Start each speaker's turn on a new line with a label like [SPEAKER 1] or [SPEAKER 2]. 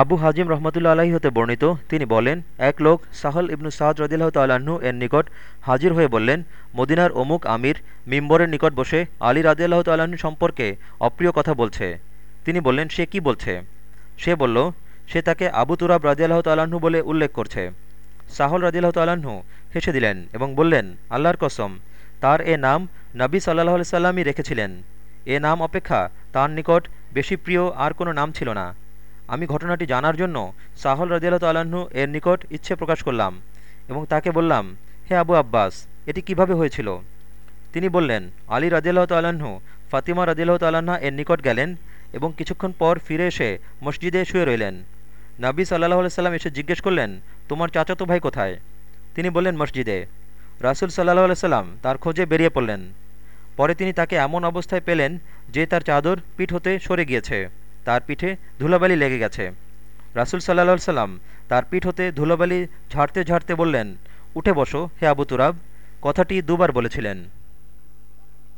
[SPEAKER 1] আবু হাজিম রহমতুল্লা আলাহি হতে বর্ণিত, তিনি বলেন, এক লোক সাহল ইবনু সাদ রদিল্লাহ তাল্লাহ্ন এর নিকট হাজির হয়ে বললেন, মদিনার অমুক আমির মিম্বরের নিকট বসে আলী রাজিয়াল্লাহ তাল্লাহ্ন সম্পর্কে অপ্রিয় কথা বলছে। তিনি বললেন, সে কি বলছে? সে বলল, সে তাকে আবু তুরাব রাজিয়াল্লাহ তাল্লাহ্ন বলে উল্লেখ করছে। সাহল রাজিয়াল্লাহ তাল্লাহ্ন হেসে দিলেন এবং বললেন, আল্লাহর কসম, তার এ নাম নবী সাল্লাহ সাল্লামই রেখেছিলেন। এ নাম অপেক্ষা তার নিকট বেশি প্রিয় আর কোনো নাম ছিল না। আমি ঘটনাটি জানার জন্য সাহল রাজিয়াল তাল্লাহ্ন এর নিকট ইচ্ছে প্রকাশ করলাম এবং তাকে বললাম, হে আবু আব্বাস, এটি কীভাবে হয়েছিল? তিনি বললেন, আলী রাজিয়াল্লাহ তাল্লাহ্ন ফাতিমা রাজিয়াল্লাহ তাল্লাহা এর নিকট গেলেন এবং কিছুক্ষণ পর ফিরে এসে মসজিদে শুয়ে রইলেন। নাবি সাল্লাহ সাল্লাম এসে জিজ্ঞেস করলেন, তোমার চাচাতো ভাই কোথায়? তিনি বললেন, মসজিদে। রাসুল সাল্লাহ সাল্লাম তার খোঁজে বেরিয়ে পড়লেন। পরে তিনি তাকে এমন অবস্থায় পেলেন যে তার চাদর পিঠ হতে সরে গিয়েছে। তার পিঠে ধুলোবালি লেগে গেছে। রাসুল সাল্লা সাল্লাম তার পিঠ হতে ধুলোবালি ঝাড়তে ঝাড়তে বললেন, উঠে বসো, হে আবু তুরাব। কথাটি দুবার বলেছিলেন।